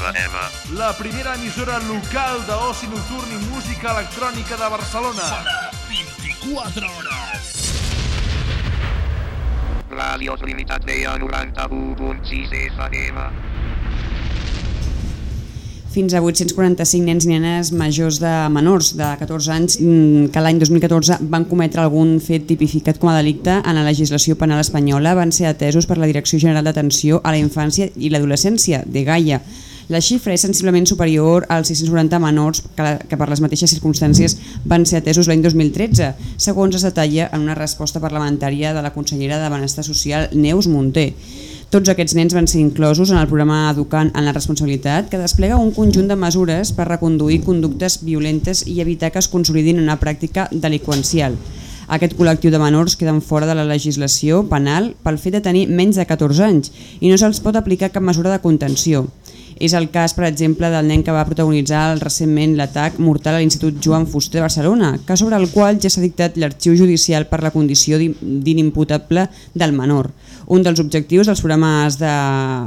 FM. La primera emissora local d'oci nocturn i música electrònica de Barcelona. Sona 24 hores. Ràdios Limitat Vea 91.6 FM. fins a 845 nens i nenes majors de menors de 14 anys mm, que l'any 2014 van cometre algun fet tipificat com a delicte en la legislació penal espanyola van ser atesos per la Direcció General d'Atenció a la Infància i l'Adolescència, de Gaia. La xifra és sensiblement superior als 690 menors que, que per les mateixes circumstàncies van ser atesos l'any 2013, segons es detalla en una resposta parlamentària de la consellera de Benestar Social Neus Munté. Tots aquests nens van ser inclosos en el programa Educant en la Responsabilitat que desplega un conjunt de mesures per reconduir conductes violentes i evitar que es consolidin una pràctica delinqüencial. Aquest col·lectiu de menors queden fora de la legislació penal pel fet de tenir menys de 14 anys i no se'ls pot aplicar cap mesura de contenció. És el cas, per exemple, del nen que va protagonitzar recentment l'atac mortal a l'Institut Joan Fuster de Barcelona, cas sobre el qual ja s'ha dictat l'arxiu judicial per la condició d'inimputable del menor. Un dels objectius dels programes de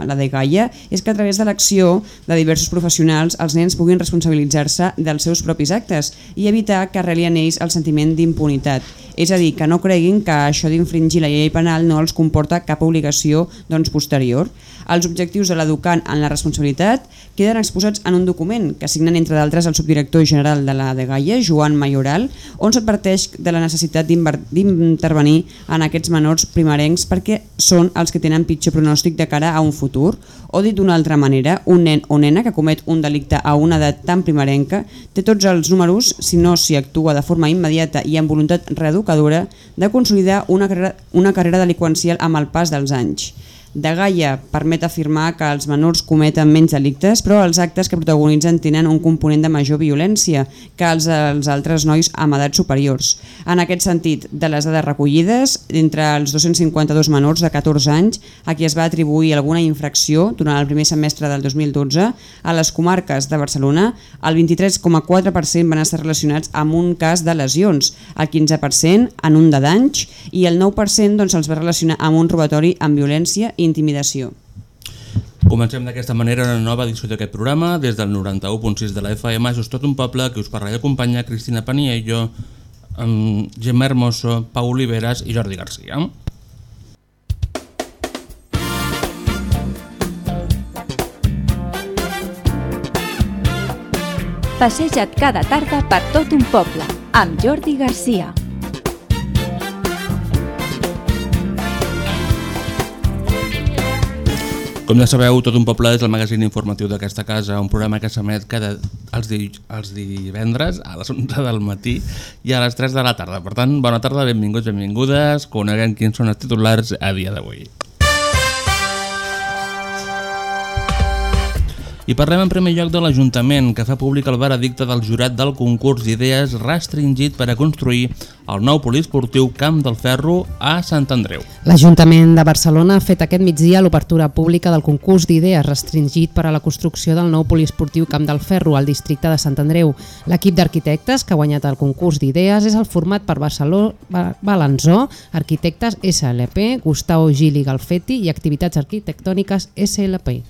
la de Gaia és que a través de l'acció de diversos professionals els nens puguin responsabilitzar-se dels seus propis actes i evitar que arreli en ells el sentiment d'impunitat. És a dir, que no creguin que això d'infringir la llei penal no els comporta cap obligació doncs, posterior. Els objectius de l'educant en la responsabilitat queden exposats en un document que signen entre d'altres el subdirector general de la de Gaia, Joan Mayoral, on s'adverteix de la necessitat d'intervenir en aquests menors primerencs perquè són els que tenen pitjor pronòstic de cara a un futur. O dit d'una altra manera, un nen o nena que comet un delicte a una edat tan primerenca té tots els números, si no s'hi actua de forma immediata i amb voluntat reeducadora, de consolidar una carrera, una carrera delinqüencial amb el pas dels anys de Gaia permet afirmar que els menors cometen menys delictes, però els actes que protagonitzen tenen un component de major violència que els, els altres nois amb edats superiors. En aquest sentit, de les dades recollides, entre els 252 menors de 14 anys a qui es va atribuir alguna infracció durant el primer semestre del 2012, a les comarques de Barcelona, el 23,4% van estar relacionats amb un cas de lesions, el 15% en un de danys i el 9% doncs, els va relacionar amb un robatori amb violència i intimidació. Comencem d'aquesta manera una nova edició d'aquest programa des del 91.6 de la FM, això és tot un poble que us parla i acompanya Cristina Paniello, amb Gemma Hermoso, Pau Oliveres i Jordi Garcia. Passeja't cada tarda per tot un poble amb Jordi Garcia. Com ja sabeu, Tot un poble és el magazín informatiu d'aquesta casa, un programa que s'emet cada els, di els divendres a les 11 del matí i a les 3 de la tarda. Per tant, bona tarda, benvinguts, benvingudes, coneguem quins són els titulars a dia d'avui. I parlem en primer lloc de l'Ajuntament, que fa públic el veredicte del jurat del concurs d'idees restringit per a construir el nou poliesportiu Camp del Ferro a Sant Andreu. L'Ajuntament de Barcelona ha fet aquest migdia l'obertura pública del concurs d'idees restringit per a la construcció del nou poliesportiu Camp del Ferro al districte de Sant Andreu. L'equip d'arquitectes que ha guanyat el concurs d'idees és el format per Barceló, Balanzó, Arquitectes SLP, Gustavo Gili Galfetti i Activitats Arquitectòniques SLP.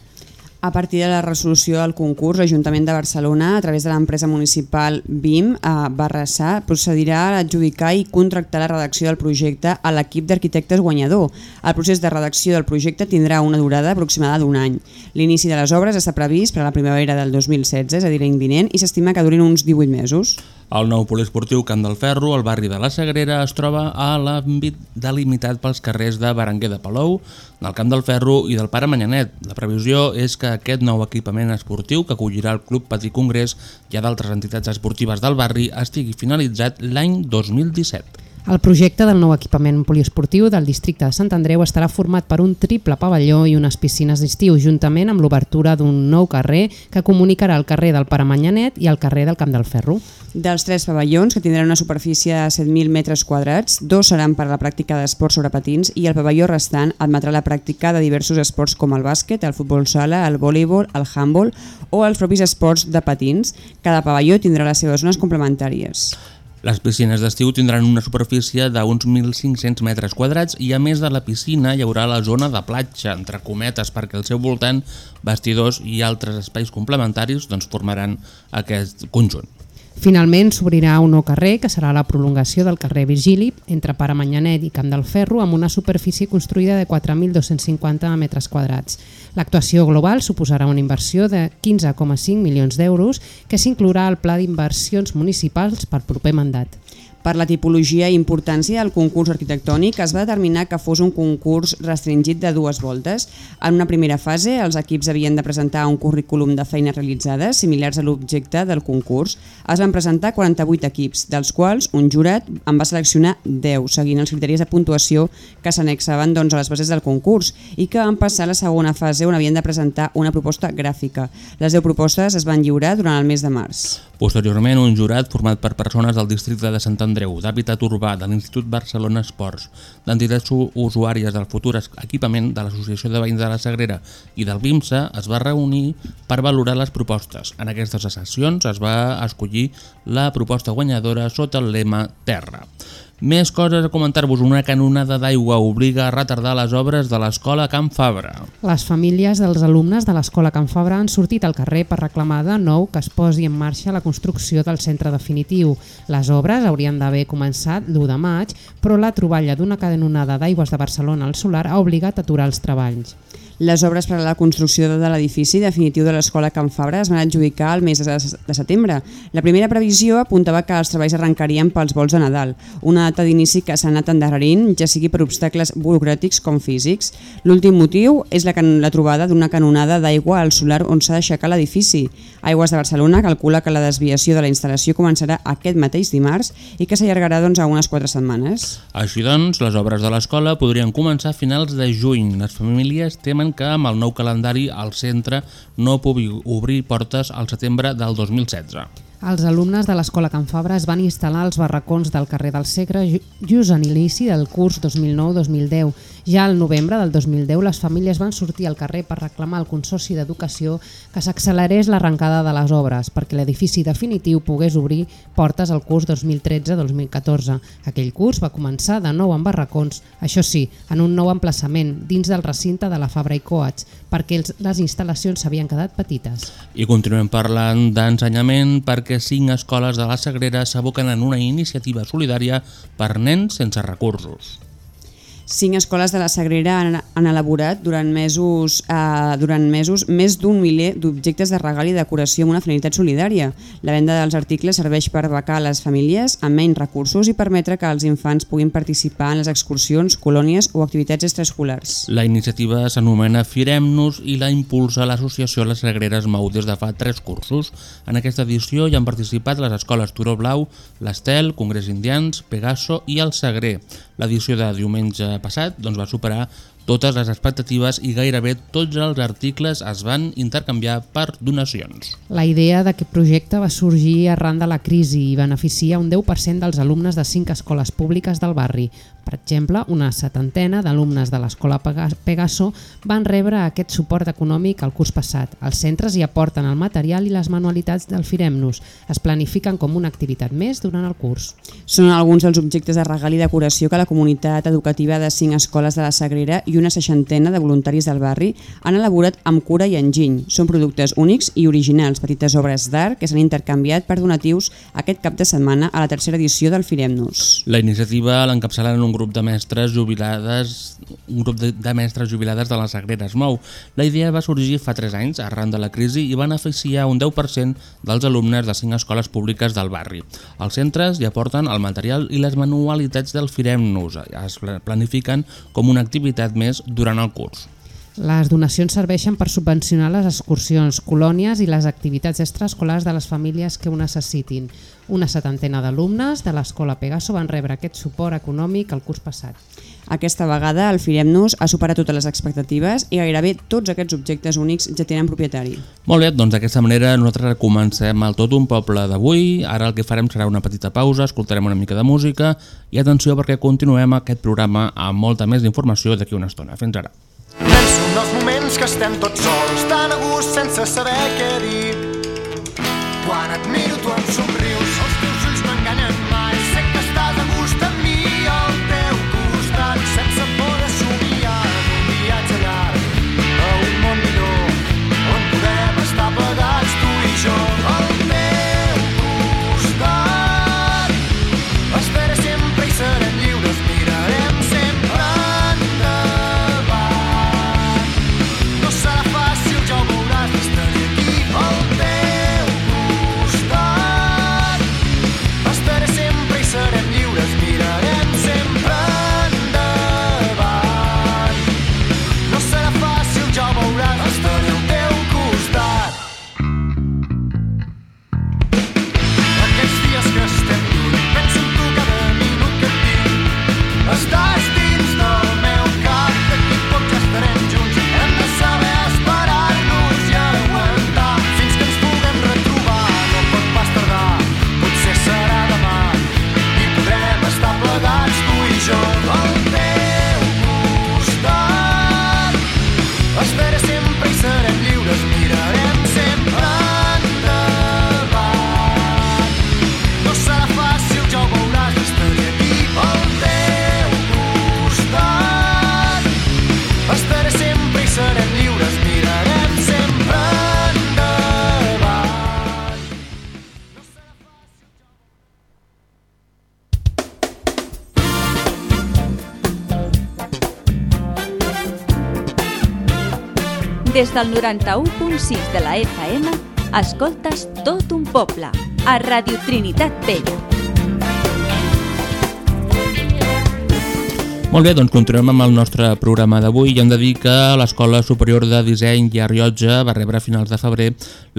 A partir de la resolució del concurs, l'Ajuntament de Barcelona, a través de l'empresa municipal BIM, a Barrassà, procedirà a adjudicar i contractar la redacció del projecte a l'equip d'arquitectes guanyador. El procés de redacció del projecte tindrà una durada aproximada d'un any. L'inici de les obres està previst per a la primavera del 2016, és a dir, l'any vinent, i s'estima que durin uns 18 mesos. El nou poliesportiu Camp del Ferro, al barri de la Sagrera, es troba a l'àmbit delimitat pels carrers de Berenguer de Palou, del Camp del Ferro i del Pare Manyanet. La previsió és que aquest nou equipament esportiu que acollirà el Club Petit Congrés i d'altres entitats esportives del barri estigui finalitzat l'any 2017. El projecte del nou equipament poliesportiu del districte de Sant Andreu estarà format per un triple pavelló i unes piscines d'estiu, juntament amb l'obertura d'un nou carrer que comunicarà el carrer del Paramanyanet i el carrer del Camp del Ferro. Dels tres pavellons, que tindran una superfície de 7.000 metres quadrats, dos seran per a la pràctica d'esports sobre patins i el pavelló restant admetrà la pràctica de diversos esports com el bàsquet, el futbol sala, el voleibol, el handball o els propis esports de patins. Cada pavelló tindrà les seves zones complementàries. Les piscines d'estiu tindran una superfície d'uns 1.500 metres quadrats i a més de la piscina hi haurà la zona de platja, entre cometes, perquè al seu voltant vestidors i altres espais complementaris doncs, formaran aquest conjunt. Finalment s'obrirà un nou carrer que serà la prolongació del carrer Virgili entre Pare Manyanet i Camp del Ferro amb una superfície construïda de 4.250 metres quadrats. L'actuació global suposarà una inversió de 15,5 milions d'euros que s'inclourà al Pla d'Inversions Municipals per proper mandat. Per la tipologia i importància del concurs arquitectònic es va determinar que fos un concurs restringit de dues voltes. En una primera fase, els equips havien de presentar un currículum de feines realitzades similars a l'objecte del concurs. Es van presentar 48 equips, dels quals un jurat en va seleccionar 10, seguint els criteris de puntuació que s'anexaven doncs, a les bases del concurs i que van passar a la segona fase on havien de presentar una proposta gràfica. Les 10 propostes es van lliurar durant el mes de març. Posteriorment, un jurat format per persones del districte de Sant d'Hàbitat Urbà, de l'Institut Barcelona Esports, d'entitats usuàries del futur equipament de l'Associació de Veïns de la Sagrera i del BIMSA es va reunir per valorar les propostes. En aquestes sessions es va escollir la proposta guanyadora sota el lema Terra. Més coses a comentar-vos. Una canonada d'aigua obliga a retardar les obres de l'escola Can Fabra. Les famílies dels alumnes de l'escola Can Fabra han sortit al carrer per reclamar de nou que es posi en marxa la construcció del centre definitiu. Les obres haurien d'haver començat l'1 de maig, però la troballa d'una canonada d'aigües de Barcelona al solar ha obligat a aturar els treballs. Les obres per a la construcció de l'edifici definitiu de l'escola Can Fabra es van adjudicar el mes de setembre. La primera previsió apuntava que els treballs arrencarien pels vols de Nadal, una data d'inici que s'ha anat endarrerint, ja sigui per obstacles burocràtics com físics. L'últim motiu és la, la trobada d'una canonada d'aigua al solar on s'ha d'aixecar l'edifici. Aigües de Barcelona calcula que la desviació de la instal·lació començarà aquest mateix dimarts i que s'allargarà doncs, a unes quatre setmanes. Així doncs, les obres de l'escola podrien començar a finals de juny. Les famílies temen que amb el nou calendari el centre no pugui obrir portes al setembre del 2016. Els alumnes de l'Escola Can Fabra es van instal·lar als barracons del carrer del Segre just en l'inici del curs 2009-2010. Ja al novembre del 2010 les famílies van sortir al carrer per reclamar al Consorci d'Educació que s'accelerés l'arrencada de les obres perquè l'edifici definitiu pogués obrir portes al curs 2013-2014. Aquell curs va començar de nou en barracons, això sí, en un nou emplaçament dins del recinte de la Fabra i Coats perquè les instal·lacions s'havien quedat petites. I continuem parlant d'ensenyament perquè cinc escoles de la Sagrera s'aboquen en una iniciativa solidària per nens sense recursos. Cinc escoles de la Sagrera han, han elaborat durant mesos, eh, durant mesos més d'un miler d'objectes de regal i decoració amb una finalitat solidària. La venda dels articles serveix per becar les famílies amb menys recursos i permetre que els infants puguin participar en les excursions, colònies o activitats extraescolars. La iniciativa s'anomena Firem-nos i la impulsa l'associació Les Sagreres Mou des de fa tres cursos. En aquesta edició hi han participat les escoles Turó Blau, l'Estel, Congrés Indians, Pegaso i el Sagrer. L'edició de diumenge passat doncs, va superar totes les expectatives i gairebé tots els articles es van intercanviar per donacions. La idea d'aquest projecte va sorgir arran de la crisi i beneficia un 10% dels alumnes de cinc escoles públiques del barri, per exemple, una setantena d'alumnes de l'escola Pegaso van rebre aquest suport econòmic el curs passat. Els centres hi aporten el material i les manualitats del Firem-nos. Es planifiquen com una activitat més durant el curs. Són alguns dels objectes de regal i decoració que la comunitat educativa de cinc escoles de la Sagrera i una seixantena de voluntaris del barri han elaborat amb cura i enginy. Són productes únics i originals, petites obres d'art que s'han intercanviat per donatius aquest cap de setmana a la tercera edició del Firem-nos. La iniciativa l'encapçalen un grup de mestres jubilades un grup de, de mestres jubilades de les Sagreres Mou. La idea va sorgir fa 3 anys arran de la crisi i van beneficiar un 10% dels alumnes de 5 escoles públiques del barri. Els centres hi aporten el material i les manualitats del Firem-nos. Es planifiquen com una activitat més durant el curs. Les donacions serveixen per subvencionar les excursions, colònies i les activitats extraescolars de les famílies que ho necessitin. Una setantena d'alumnes de l'escola Pegaso van rebre aquest suport econòmic el curs passat. Aquesta vegada el Firem-nos ha superat totes les expectatives i gairebé tots aquests objectes únics ja tenen propietari. Molt bé, doncs d'aquesta manera nosaltres comencem el Tot un poble d'avui. Ara el que farem serà una petita pausa, escoltarem una mica de música i atenció perquè continuem aquest programa amb molta més informació d'aquí una estona. Fins ara. Penso en els moments que estem tots sols, tan a gust sense saber què dir. Quan et miro Des del 91.6 de la FM, escoltes tot un poble, a Radio Trinitat Vella. Molt bé, doncs continuem amb el nostre programa d'avui i hem de dir que l'Escola Superior de Disseny i Arriotja va rebre a finals de febrer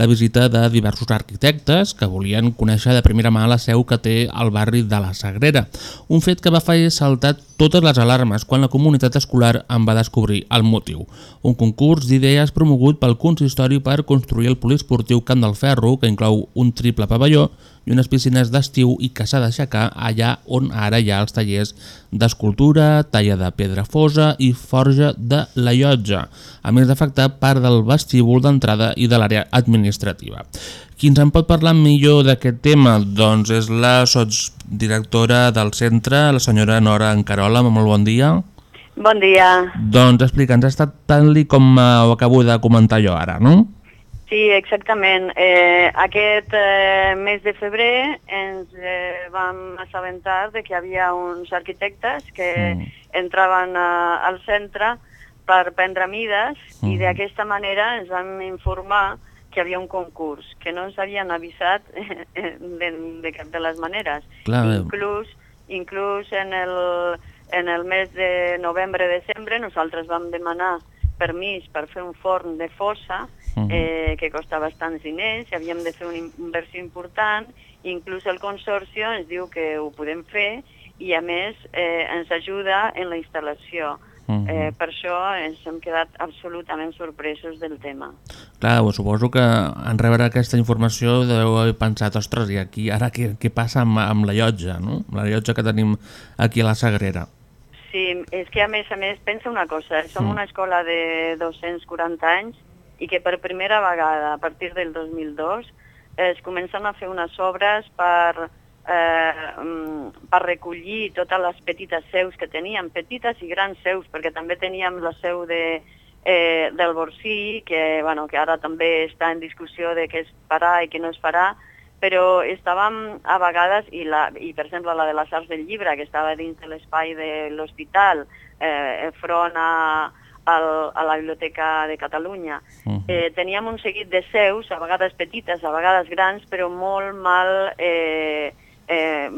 la visita de diversos arquitectes que volien conèixer de primera mà la seu que té al barri de la Sagrera. Un fet que va fer saltar totes les alarmes quan la comunitat escolar en va descobrir el motiu. Un concurs d'idees promogut pel consistori per construir el poliesportiu Camp del Ferro, que inclou un triple pavelló i unes piscines d'estiu i que s'ha d'aixecar allà on ara hi ha els tallers d'escultura, talla de pedra fosa i forja de la llotja, a més d'afectar part del vestíbul d'entrada i de l'àrea administrativa. Qui ens en pot parlar millor d'aquest tema? Doncs és la sotsdirectora del centre, la senyora Nora Encarola. Molt bon dia. Bon dia. Doncs explica'ns, ha estat tant-li com eh, ho acabo de comentar jo ara, no? Sí, exactament. Eh, aquest eh, mes de febrer ens eh, vam assabentar de que hi havia uns arquitectes que mm. entraven a, al centre per prendre mides mm. i d'aquesta manera ens vam informar que hi havia un concurs, que no ens havien avisat de, de cap de les maneres. Clar, inclús, inclús en el, en el mes de novembre-desembre nosaltres vam demanar permís per fer un forn de fossa uh -huh. eh, que costa bastants diners, i havíem de fer una inversió important, inclús el Consorci ens diu que ho podem fer i a més eh, ens ajuda en la instal·lació. Uh -huh. eh, per això ens hem quedat absolutament sorpresos del tema. Clar, suposo que en rebre aquesta informació deu haver pensat, ostres, i aquí ara què, què passa amb, amb la llotja, no? la llotja que tenim aquí a la Sagrera? Sí, és que a més a més, pensa una cosa, som mm. una escola de 240 anys i que per primera vegada, a partir del 2002, es comencen a fer unes obres per, eh, mm, per recollir totes les petites seus que teníem, petites i grans seus, perquè també teníem la seu de, eh, del Borsí, que, bueno, que ara també està en discussió de què es farà i què no es farà, però estàvem a vegades, i, la, i per exemple la de les arts del llibre, que estava dins de l'espai de l'hospital, eh, front a, al, a la Biblioteca de Catalunya. Uh -huh. eh, teníem un seguit de seus, a vegades petites, a vegades grans, però molt mal... Eh, eh,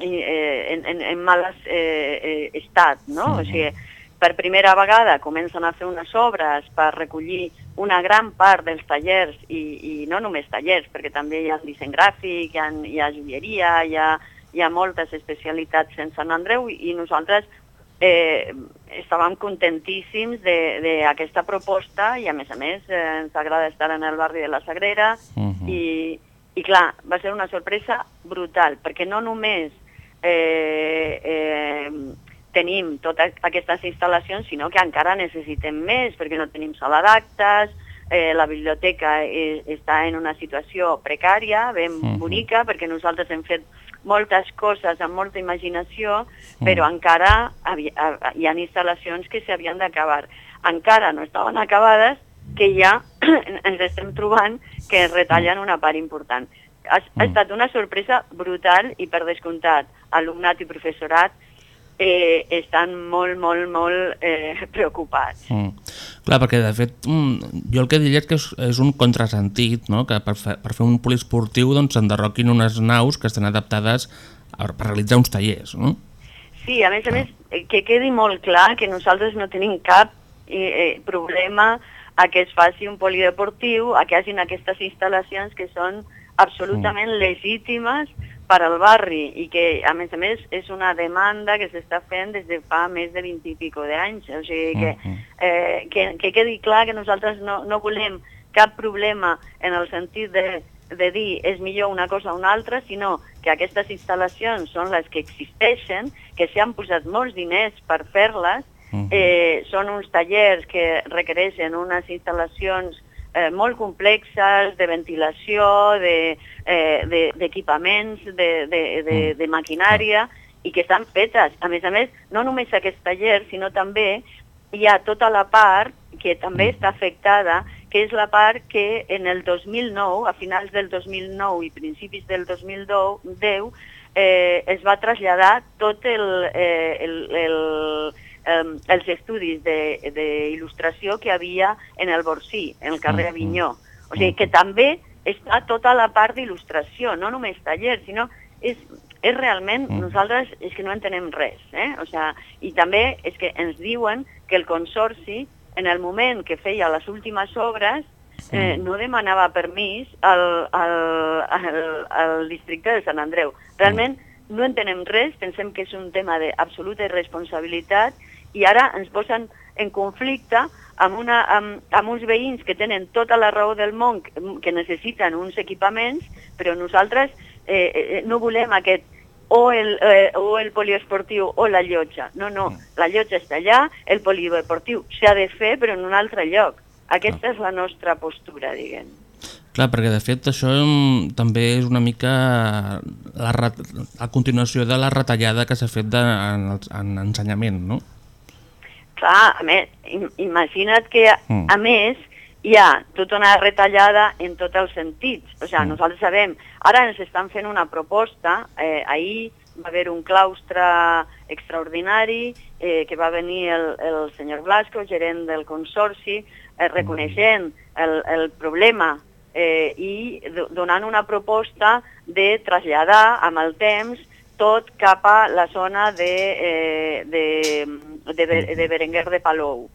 eh, en, en, en mal eh, eh, estat, no? Uh -huh. O sigui, per primera vegada comencen a fer unes obres per recollir una gran part dels tallers, i, i no només tallers, perquè també hi ha disseny gràfic, hi ha, hi ha joieria, hi ha, hi ha moltes especialitats en Sant Andreu, i nosaltres eh, estàvem contentíssims d'aquesta proposta i a més a més eh, ens agrada estar en el barri de la Sagrera uh -huh. i, i clar, va ser una sorpresa brutal perquè no només eh, eh, tenim totes aquestes instal·lacions sinó que encara necessitem més perquè no tenim sala d'actes, eh, la biblioteca eh, està en una situació precària, ben uh -huh. bonica, perquè nosaltres hem fet moltes coses amb molta imaginació, però mm. encara havia, hi ha instal·lacions que s'havien d'acabar. Encara no estaven acabades, que ja ens estem trobant que es retallen una part important. Ha, ha mm. estat una sorpresa brutal i per descomptat alumnat i professorat eh, estan molt, molt, molt eh, preocupats. Mm. Clar, perquè de fet mm, jo el que diria és que és, és un contrasentit, no? que per, fer, per fer un poliesportiu doncs, s'enderroquin unes naus que estan adaptades a, per realitzar uns tallers. No? Sí, a més a més, eh, que quedi molt clar que nosaltres no tenim cap eh, eh, problema a que es faci un polideportiu, a que hagin aquestes instal·lacions que són absolutament mm. legítimes per al barri i que, a més a més, és una demanda que s'està fent des de fa més de 20 i pico d'anys. O sigui, que, eh, que, que quedi clar que nosaltres no, no volem cap problema en el sentit de, de dir és millor una cosa o una altra, sinó que aquestes instal·lacions són les que existeixen, que s'hi han posat molts diners per fer-les, eh, són uns tallers que requereixen unes instal·lacions eh, molt complexes de ventilació, d'equipaments, de, de, de, de, de, mm. de maquinària, i que estan fetes. A més a més, no només aquest taller, sinó també hi ha tota la part que també mm. està afectada, que és la part que en el 2009, a finals del 2009 i principis del 2010, eh, es va traslladar tot el, eh, el, el, eh, els estudis de- d'il·lustració que havia en el Borsí, en el carrer Avinyó. O sigui que també està tota la part d'il·lustració, no només taller, sinó és, és realment, nosaltres és que no entenem res. Eh? O sea, I també és que ens diuen que el Consorci, en el moment que feia les últimes obres, eh, no demanava permís al, al, al, al districte de Sant Andreu. Realment no entenem res, pensem que és un tema d'absoluta irresponsabilitat i ara ens posen en conflicte amb, una, amb, amb uns veïns que tenen tota la raó del món, que, necessiten uns equipaments, però nosaltres eh, eh, no volem aquest o el, eh, o el poliesportiu o la llotja. No, no, la llotja està allà, el poliesportiu s'ha de fer, però en un altre lloc. Aquesta és la nostra postura, diguem. Clar, perquè de fet això mm, també és una mica la, a continuació de la retallada que s'ha fet de, en, en ensenyament, no? Clar, a més, im- imagina't que, a, Mm. a més, hi ha tota una retallada en tots els sentits. O sigui, Mm. nosaltres sabem, ara ens estan fent una proposta, eh, ahir va haver un claustre extraordinari eh, que va venir el, el senyor Blasco, gerent del Consorci, eh, reconeixent el, el problema eh, i do- donant una proposta de traslladar amb el temps tot cap a la zona de, eh, de, de, de Berenguer de Palou.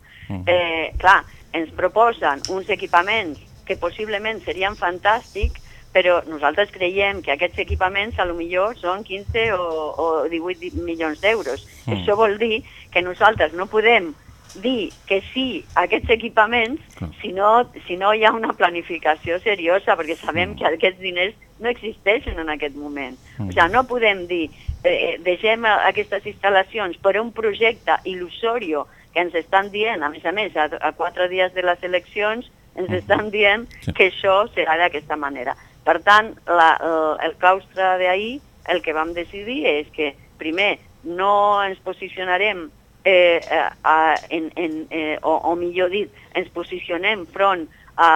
Eh, clar, ens proposen uns equipaments que possiblement serien fantàstics, però nosaltres creiem que aquests equipaments a lo millor són 15 o, o 18 di- milions d'euros. Mm. Això vol dir que nosaltres no podem dir que sí a aquests equipaments si no, si no hi ha una planificació seriosa, perquè sabem que aquests diners no existeixen en aquest moment. O sigui, no podem dir eh, deixem a- aquestes instal·lacions per un projecte il·lusorio que ens estan dient, a més a més, a, a quatre dies de les eleccions, ens estan dient que això serà d'aquesta manera. Per tant, la, el, el claustre d'ahir, el que vam decidir és que, primer, no ens posicionarem eh, eh, a, en, en, eh, o, o millor dit, ens posicionem front a,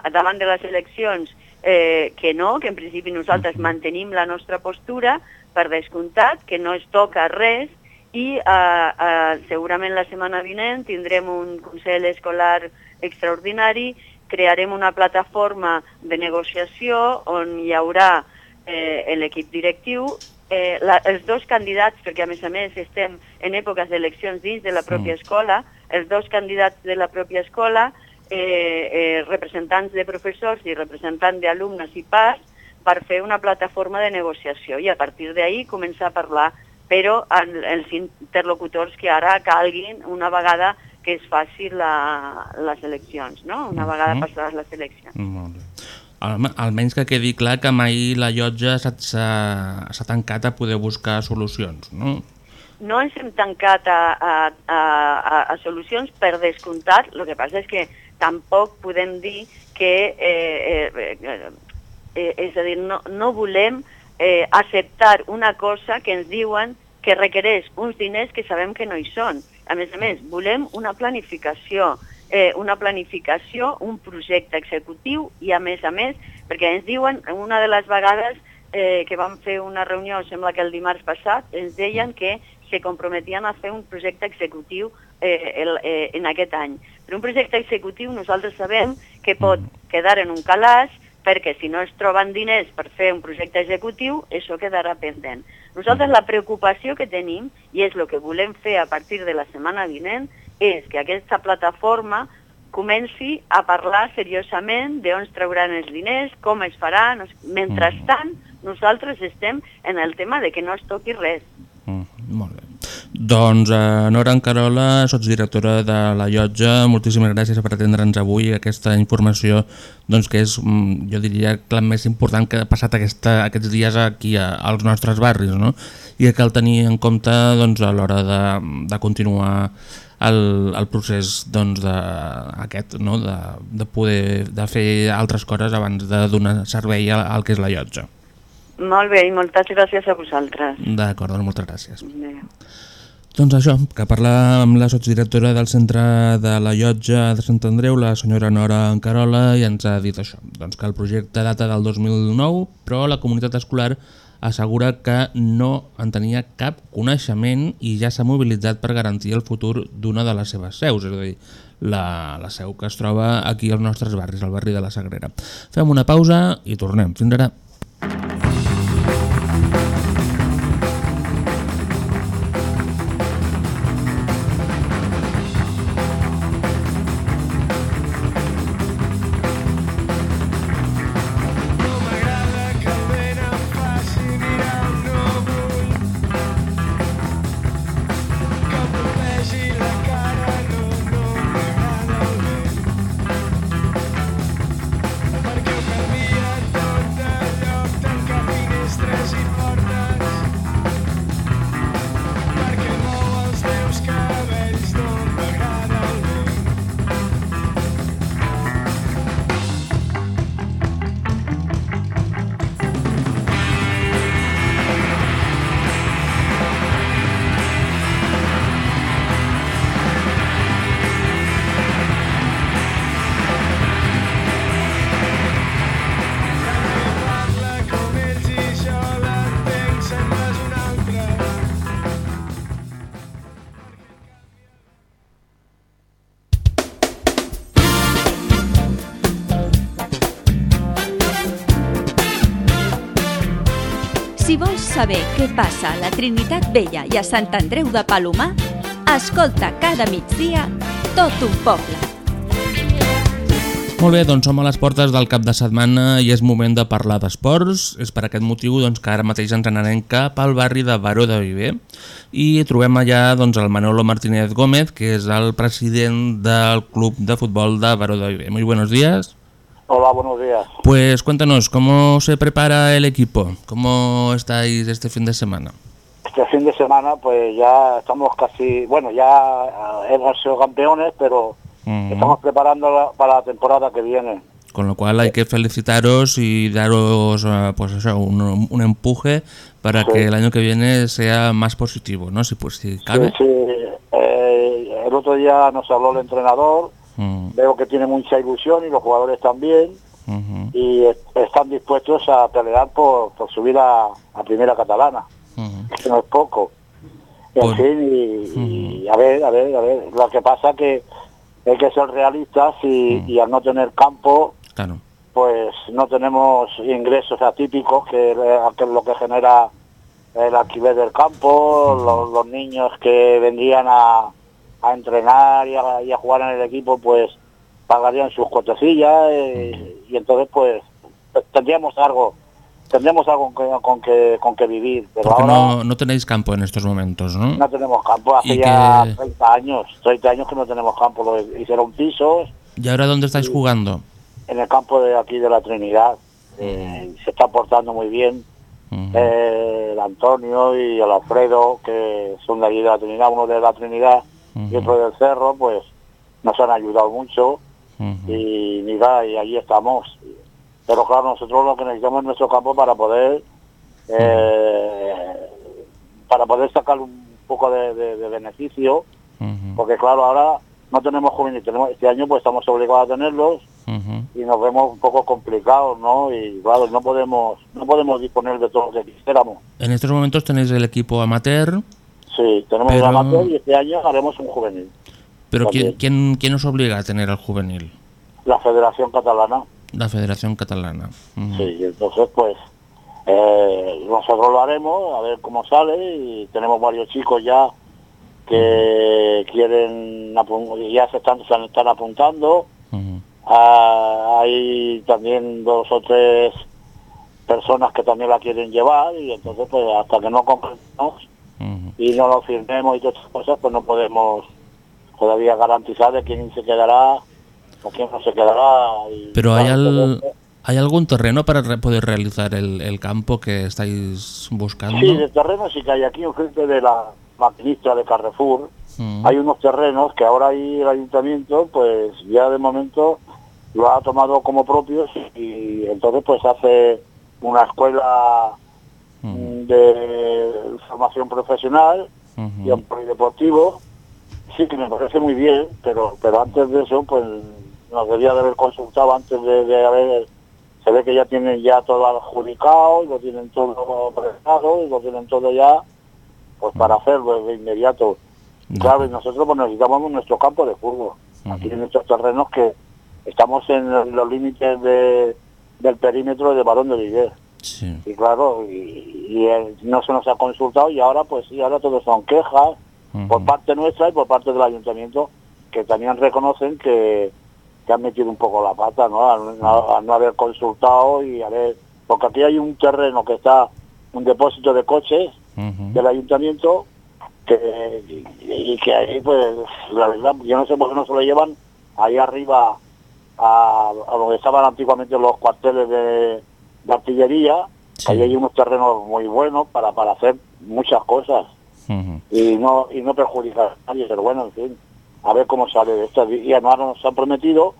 a, davant de les eleccions eh, que no, que en principi nosaltres mantenim la nostra postura, per descomptat, que no es toca res i eh, eh, segurament la setmana vinent tindrem un Consell Escolar extraordinari, crearem una plataforma de negociació on hi haurà eh, l'equip directiu, eh, la, els dos candidats, perquè a més a més estem en èpoques d'eleccions dins de la pròpia escola, els dos candidats de la pròpia escola, eh, eh, representants de professors i representants d'alumnes i parts, per fer una plataforma de negociació i a partir d'ahir començar a parlar, però en, els interlocutors que ara calguin una vegada que es faci la, les eleccions, no? una vegada Mhm. passades les eleccions. Molt bé. Alme- Almenys que quedi clar que mai la llotja s'ha- tancat a poder buscar solucions, no? no ens hem tancat a, a, a, a, solucions per descomptat, el que passa és que tampoc podem dir que, eh, eh, eh, és a dir, no, no volem eh, acceptar una cosa que ens diuen que requereix uns diners que sabem que no hi són. A més a més, volem una planificació, eh, una planificació, un projecte executiu i a més a més, perquè ens diuen, una de les vegades eh, que vam fer una reunió, sembla que el dimarts passat, ens deien que se comprometien a fer un projecte executiu eh, el, eh, en aquest any. Però un projecte executiu nosaltres sabem que pot quedar en un calaix perquè si no es troben diners per fer un projecte executiu, això quedarà pendent. Nosaltres la preocupació que tenim, i és el que volem fer a partir de la setmana vinent, és que aquesta plataforma comenci a parlar seriosament d'on es trauran els diners, com es farà. no sé. Mentrestant, nosaltres estem en el tema de que no es toqui res. Molt bé. Doncs, eh, Nora Encarola, sotsdirectora de la llotja, moltíssimes gràcies per atendre'ns avui aquesta informació doncs, que és, mm, jo diria, la més important que ha passat aquesta, aquests dies aquí a, als nostres barris, no? i que cal tenir en compte doncs, a l'hora de, de continuar el, el procés doncs, de, aquest, no? de, de poder de fer altres coses abans de donar servei al, al que és la llotja. Molt bé, i moltes gràcies a vosaltres. D'acord, doncs moltes gràcies. Adéu. Doncs això, que parla amb la sotsdirectora del centre de la llotja de Sant Andreu, la senyora Nora Encarola, i ens ha dit això, doncs que el projecte data del 2009, però la comunitat escolar assegura que no en tenia cap coneixement i ja s'ha mobilitzat per garantir el futur d'una de les seves seus, és a dir, la, la seu que es troba aquí als nostres barris, al barri de la Sagrera. Fem una pausa i tornem. Fins ara. Saber què passa a la Trinitat Vella i a Sant Andreu de Palomar, escolta cada migdia tot un poble. Molt bé, doncs som a les portes del cap de setmana i és moment de parlar d'esports. És per aquest motiu doncs, que ara mateix ens n'anem cap al barri de Baró de Viver i trobem allà doncs, el Manolo Martínez Gómez, que és el president del club de futbol de Baró de Viver. Muy buenos días. Hola, buenos días. Pues cuéntanos, ¿cómo se prepara el equipo? ¿Cómo estáis este fin de semana? Este fin de semana, pues ya estamos casi, bueno, ya eh, hemos sido campeones, pero estamos preparando la- para la temporada que viene. Con lo cual hay que felicitaros y daros eh, pues eso, un, un empuje para Sí. que el año que viene sea más positivo, ¿no? Si, pues, si Sí, cabe. sí, eh, el otro día nos habló el entrenador, Mm, veo que tiene mucha ilusión y los jugadores también, y es- están dispuestos a pelear por, por subir a, a Primera Catalana, que no es poco. En fin, y, y a ver, a ver, a ver, lo que pasa que hay que ser realistas y, y al no tener campo, Claro. pues no tenemos ingresos atípicos, que, eh, que es lo que genera el alquiler del campo, los, los niños que vendrían a, a entrenar y a, y a jugar en el equipo, pues pagarían sus cotecillas eh, y entonces pues tendríamos algo tendríamos algo con que, con que, con que vivir, pero Porque ahora no, no tenéis campo en estos momentos, ¿no? no tenemos campo, hace ya que- 30 años, 30 años que no tenemos campo, lo hicieron pisos, ¿Y ahora dónde estáis jugando? en el campo de aquí de la Trinidad. Eh, se está portando muy bien Ujú, eh, el Antonio y el Alfredo, que son de allí de la Trinidad, uno de la Trinidad otro del Cerro, pues nos han ayudado mucho ujú. y mira, y allí estamos. Pero claro, nosotros lo que necesitamos es nuestro campo para poder eh, para poder sacar un poco de, de- de beneficio, porque claro, ahora no tenemos juvenil, tenemos este año pues estamos obligados a tenerlos y nos vemos un poco complicados, ¿no? Y claro, no podemos no podemos disponer de todo lo que quisiéramos. En estos momentos tenéis el equipo amateur, Sí, tenemos Pero- un amateur y este año haremos un juvenil. pero ¿quién, quién, quién os obliga a tener al juvenil? La Federación Catalana, La Federación Catalana. Ujú. sí, y entonces pues eh, nosotros lo haremos, a ver cómo sale y tenemos varios chicos ya que quieren ya se están, se están apuntando. Ah, hay también dos o tres personas que también la quieren llevar y entonces pues hasta que no concretemos. Y no lo firmemos y todas esas cosas, pues no podemos todavía garantizar de quién se quedará o quién no se quedará. y, Pero ¿hay, al- esto- ¿hay algún terreno para re- poder realizar el, el campo que estáis buscando? Sí, de terreno sí que hay aquí enfrente de la maquinista de Carrefour. Mm. Hay unos terrenos que ahora ahí el ayuntamiento, pues ya de momento lo ha tomado como propios y entonces pues hace una escuela De formación profesional y un polideportivo. Sí que me parece muy bien, pero pero antes de eso pues nos debía de haber consultado antes de, de haber se ve que ya tienen ya todo adjudicado, y lo tienen todo prestado, y lo tienen todo ya pues para hacerlo de inmediato. Claro, y nosotros pues, necesitamos nuestro campo de fútbol. Aquí en estos terrenos que estamos en los límites de, del perímetro de Barón de Viguer. Sí. Y claro, y, y, eh, no se nos ha consultado y ahora pues sí, ahora todo son quejas por parte nuestra y por parte del ayuntamiento que también reconocen que, que han metido un poco la pata, ¿no? Al, no- al no haber consultado y haber... Porque aquí hay un terreno que está, un depósito de coches del ayuntamiento que, y, y que ahí pues la verdad yo no sé por qué no se lo llevan ahí arriba a, a donde estaban antiguamente los cuarteles de, de artillería ahí hay unos terrenos muy buenos para, para hacer muchas cosas. Y no y no perjudicar a nadie pero bueno en fin a ver cómo sale de esto. Y además nos han prometido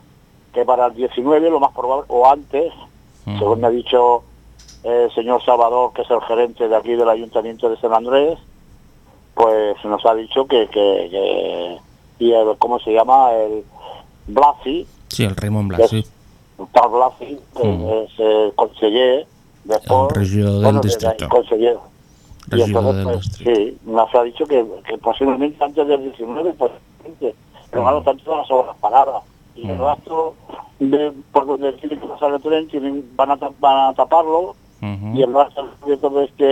que para el 19 lo más probable o antes según me ha dicho el señor Salvador que es el gerente de aquí del ayuntamiento de San Andrés pues nos ha dicho que, que, que- y el, cómo se llama el Blasi Sí, el Raymond Blas, Blasi que es el conseller de Sport, regidor bueno, distrito. conseller. Y Regidor entonces, del pues, sí, nos ha dicho que, que posiblemente antes del 19 pues pero claro están todas las obras paradas. Y el gasto de, por donde tiene que pasar el tren tienen, van, a, van a taparlo. Y el gasto de todo este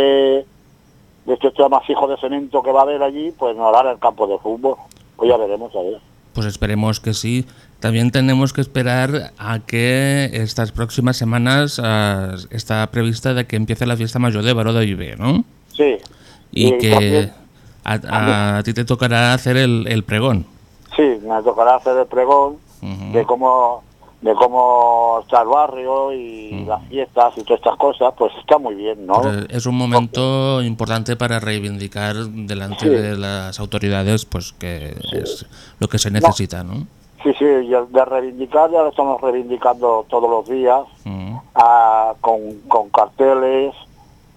de este amasijo de cemento que va a haber allí pues nos hará el campo de fútbol. Pues ya veremos a ver. Pues esperemos que sí. También tenemos que esperar a que estas próximas semanas ah, está prevista de que empiece la fiesta mayor de Baró de Viver, ¿no? sí Y, Y que a, a ti te tocará hacer el, el pregón. Sí, me tocará hacer el pregón de cómo de cómo está el barrio y las fiestas y todas estas cosas, pues está muy bien, ¿no? Pero es un momento importante para reivindicar delante Sí. de las autoridades pues que es lo que se necesita, ¿no? Sí, sí, de reivindicar ya lo estamos reivindicando todos los días ah, con, con carteles,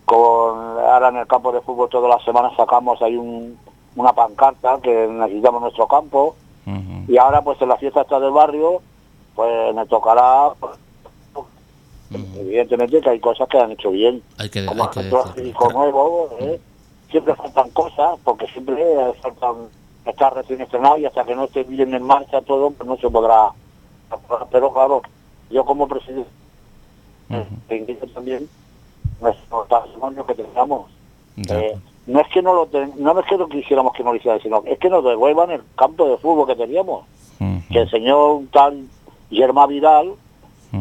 con ahora en el campo de fútbol todas las semanas sacamos ahí un, una pancarta que necesitamos nuestro campo y ahora pues en la fiesta esta del barrio pues me tocará pues, evidentemente que hay cosas que han hecho bien Hay que, como hay que nuevo ¿eh? siempre faltan cosas porque siempre faltan estar recién estrenado y hasta que no esté bien en marcha todo pues no se podrá pero claro yo como presidente te invito también nuestro patrimonio que tengamos. Eh, no es que no lo ten- no es que no quisiéramos que no lo hicieran sino es que nos devuelvan el campo de fútbol que teníamos. Que el señor tal Germán Vidal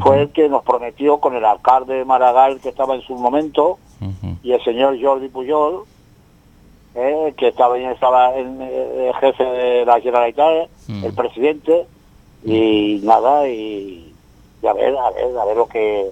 fue el que nos prometió con el alcalde de Maragall que estaba en su momento y el señor Jordi Pujol eh, que estaba, estaba eh, jefe de la Generalitat el presidente y nada y, y a ver a ver a ver lo que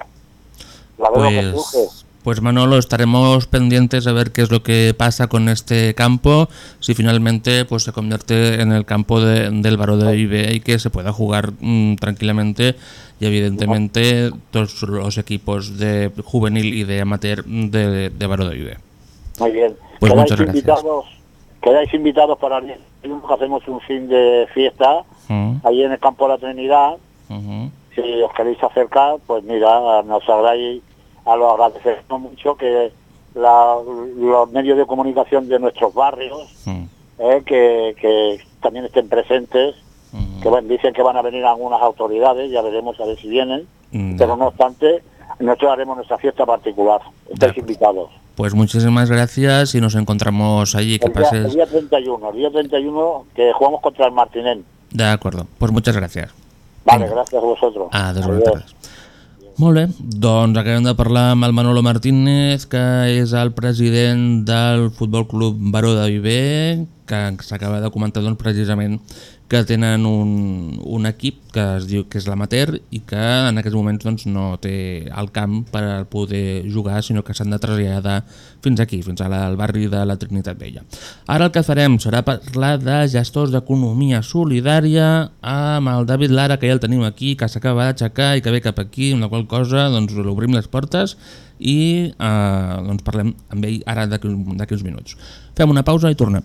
a ver lo que surge Pues, pues Manolo, estaremos pendientes a ver qué es lo que pasa con este campo, si finalmente pues se convierte en el campo de- del Baró de Ibe y que se pueda jugar mm, tranquilamente y evidentemente todos los equipos de juvenil y de amateur de, de Baró de Ibe. Muy bien. Pues quedáis muchas gracias. invitados, quedáis invitados para el hacemos un fin de fiesta Mm, ahí en el campo de la Trinidad. Si os queréis acercar, pues mira, nos agradecéis, a lo agradecemos mucho que la- los medios de comunicación de nuestros barrios, eh, que, que también estén presentes, que bueno, dicen que van a venir algunas autoridades, ya veremos a ver si vienen, Mm, pero no obstante, nosotros haremos nuestra fiesta particular. Estáis invitados. Pues muchísimas gracias y nos encontramos allí. Que El día, el pases. día 31, el día 31 que jugamos contra el Martinén. De acuerdo. Pues muchas gracias. Vale, gracias a vosotros. Adéu, bones tardes. Molt bé, doncs acabem de parlar amb el Manolo Martínez, que és el president del Futbol Club Baró de Viver, que s'acaba de comentar doncs, precisament que tenen un, un equip que es diu que és l'amateur i que en aquests moments doncs, no té el camp per poder jugar, sinó que s'han de traslladar fins aquí, fins al barri de la Trinitat Vella. Ara el que farem serà parlar de gestors d'economia solidària amb el David Lara, que ja el tenim aquí, que s'acaba d'aixecar i que ve cap aquí, amb la qual cosa doncs, l'obrim les portes i eh, doncs parlem amb ell ara d'aquí uns minuts. Fem una pausa i tornem.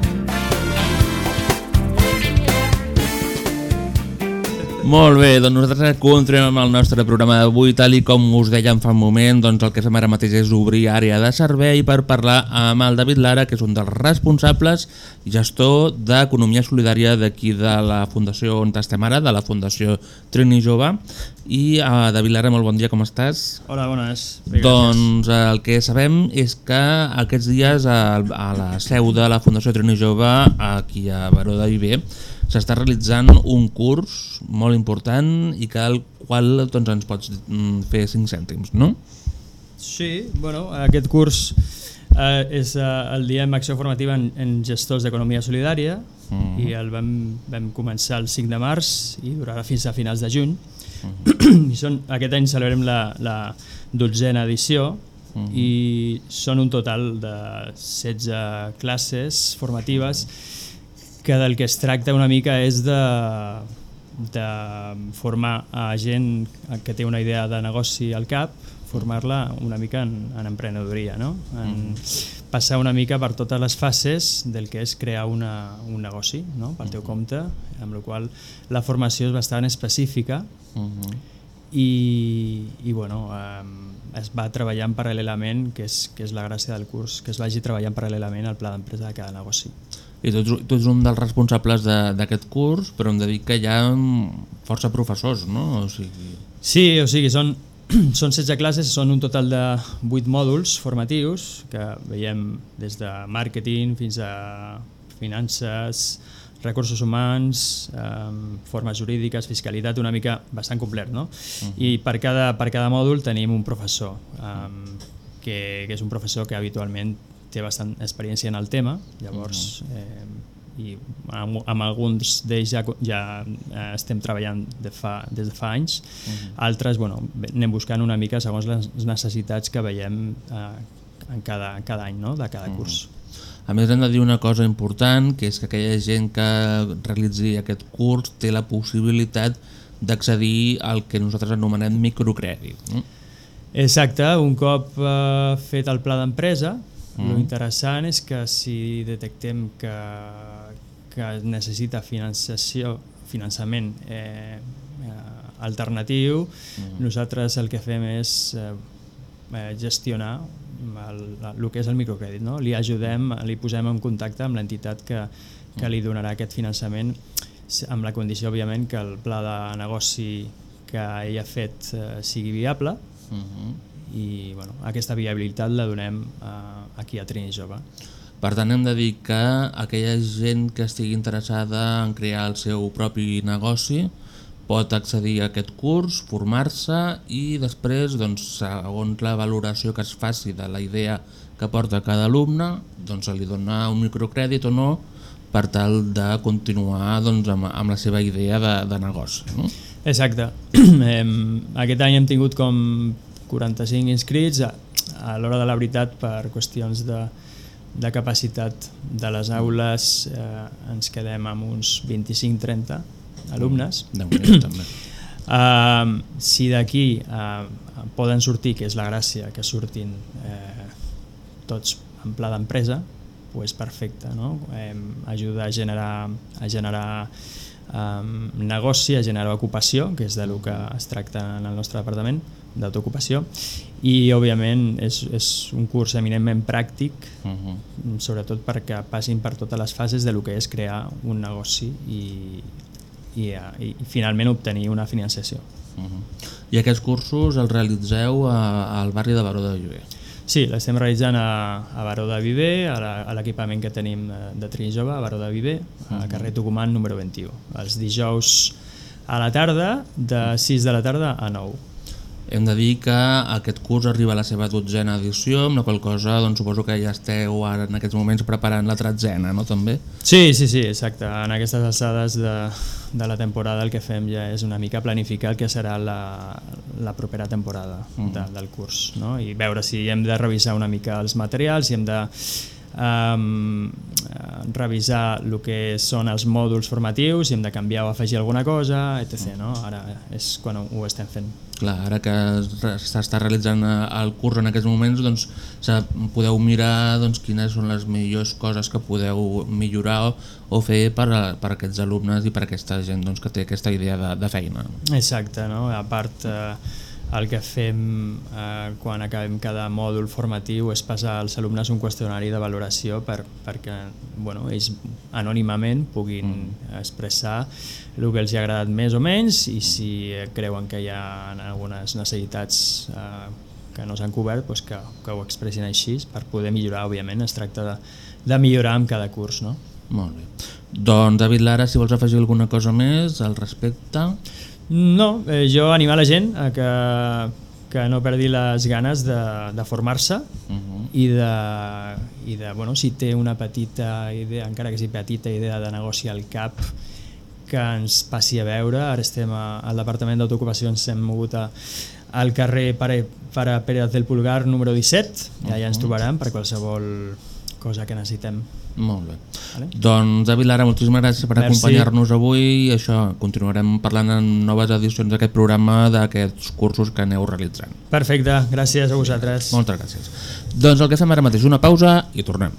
Molt bé, doncs nosaltres continuem amb el nostre programa d'avui, tal i com us dèiem fa un moment, doncs el que fem ara mateix és obrir àrea de servei per parlar amb el David Lara, que és un dels responsables gestor d'Economia Solidària d'aquí de la Fundació on estem ara, de la Fundació Trini Jove. I uh, David Lara, molt bon dia, com estàs? Hola, bones. Bé, doncs eh, el que sabem és que aquests dies a, a la seu de la Fundació Trini Jove, aquí a Baró de Viver, s'està realitzant un curs molt important i que al qual doncs, ens pots mm, fer 5 cèntims, no? Sí, bueno, aquest curs eh, és eh, el diem Acció Formativa en, en Gestors d'Economia Solidària uh. -huh. i el vam, vam començar el 5 de març i durarà fins a finals de juny. Uh -huh. I són, aquest any celebrem la, la dotzena edició uh -huh. i són un total de 16 classes formatives que del que es tracta una mica és de, de formar a gent que té una idea de negoci al cap, formar-la una mica en, en emprenedoria, no? en passar una mica per totes les fases del que és crear una, un negoci no? pel teu compte, amb la qual la formació és bastant específica Uh -huh. i, i bueno, eh, es va treballant paral·lelament, que és, que és la gràcia del curs, que es vagi treballant paral·lelament al pla d'empresa de cada negoci. I tu, ets- tu ets un dels responsables de- d'aquest curs, però hem de dir que hi ha força professors, no? O sigui... Sí, o sigui, són, són 16 classes, són un total de 8 mòduls formatius que veiem des de màrqueting fins a finances, recursos humans, eh, formes jurídiques, fiscalitat, una mica bastant complet, no? I per cada, per cada mòdul tenim un professor, eh, que, que és un professor que habitualment té bastant experiència en el tema, llavors eh, i amb, amb alguns d'ells ja, ja eh, estem treballant de fa, des de fa anys, altres bueno, anem buscant una mica segons les necessitats que veiem eh, en cada, cada any no? de cada curs. A més hem de dir una cosa important, que és que aquella gent que realitzi aquest curs té la possibilitat d'accedir al que nosaltres anomenem microcrèdit. No? Exacte, un cop eh, fet el pla d'empresa, Mm. mm. interessant és que si detectem que, que necessita finançació, finançament eh, eh, alternatiu, mm. nosaltres el que fem és eh, eh, gestionar el, el que és el microcrèdit. No? Li ajudem, li posem en contacte amb l'entitat que, que li donarà aquest finançament amb la condició, òbviament, que el pla de negoci que ell ha fet eh, sigui viable Uh -huh. I bueno, aquesta viabilitat la donem eh, aquí a Trini Jove. Per tant, hem de dir que aquella gent que estigui interessada en crear el seu propi negoci pot accedir a aquest curs, formar-se i després, doncs, segons la valoració que es faci de la idea que porta cada alumne, doncs se li dona un microcrèdit o no per tal de continuar doncs, amb, amb la seva idea de, de negoci. No? Exacte. Aquest any hem tingut com 45 inscrits, a, a l'hora de la veritat per qüestions de, de capacitat de les aules eh, ens quedem amb uns 25-30 alumnes. Déu-n'hi-do, també. Uh, si d'aquí uh, poden sortir, que és la gràcia, que surtin eh, tots en pla d'empresa, pues perfecte, no? Eh, ajuda a generar, a generar um, negoci, a generar ocupació, que és de lo que es tracta en el nostre departament, d'autoocupació, i òbviament és, és un curs eminentment pràctic, Uh -huh. sobretot perquè passin per totes les fases de lo que és crear un negoci i, i, eh, i, i finalment obtenir una financiació. Uh -huh. I aquests cursos els realitzeu a, al barri de Baró de Llorer? Sí, l'estem realitzant a, a Baró de Viver, a l'equipament que tenim eh, de Trini Jove, a Baró de Viver, a carrer Tucumán número 21. Els dijous a la tarda, de 6 de la tarda a 9. Hem de dir que aquest curs arriba a la seva dotzena edició, amb la qual cosa doncs, suposo que ja esteu ara en aquests moments preparant la tretzena, no també? Sí, sí, sí, exacte. En aquestes alçades de, de la temporada el que fem ja és una mica planificar el que serà la, la propera temporada Mhm. de, del curs no? i veure si hem de revisar una mica els materials, si hem de um, revisar el que són els mòduls formatius, si hem de canviar o afegir alguna cosa, etc. No? Ara és quan ho, estem fent. Clar, ara que s'està realitzant eh, el curs en aquests moments, doncs podeu mirar doncs, quines són les millors coses que podeu millorar o, o fer per, a, per a aquests alumnes i per a aquesta gent doncs, que té aquesta idea de, de feina. Exacte, no? a part eh, el que fem eh, quan acabem cada mòdul formatiu és passar als alumnes un qüestionari de valoració per, perquè bueno, ells anònimament puguin mm. expressar el que els ha agradat més o menys i si creuen que hi ha algunes necessitats eh, que no s'han cobert doncs que, que ho expressin així per poder millorar, òbviament es tracta de, de millorar amb cada curs. No? Molt bé. Doncs David Lara, si vols afegir alguna cosa més al respecte... No, eh, jo animar la gent a que, que no perdi les ganes de, de formar-se Uh -huh. i de, i de bueno, si té una petita idea, encara que sigui petita idea de negoci al cap que ens passi a veure, ara estem a, al Departament d'Autocupació, ens hem mogut a, al carrer Pare, Pare Pérez del Pulgar número 17, ja, ja ens Mhm. trobaran per qualsevol cosa que necessitem. Molt bé. Vale. Doncs David Lara, moltíssimes gràcies per acompanyar-nos avui i això, continuarem parlant en noves edicions d'aquest programa d'aquests cursos que aneu realitzant. Perfecte, gràcies a vosaltres. Moltes gràcies. Doncs el que fem ara mateix, una pausa i tornem.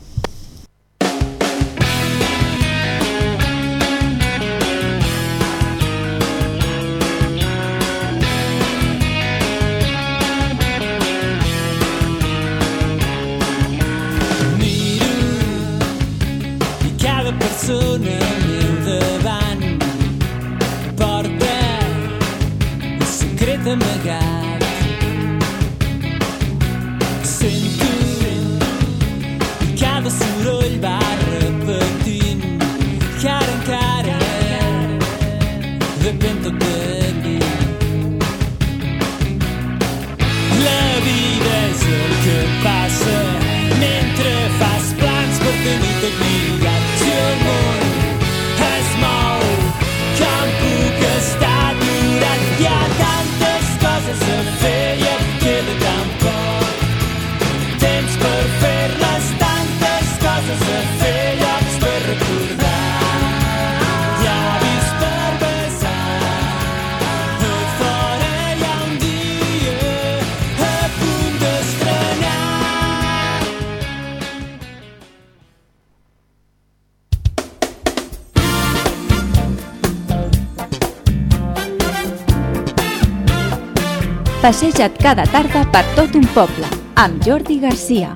Passeja't cada tarda per tot un poble, amb Jordi Garcia.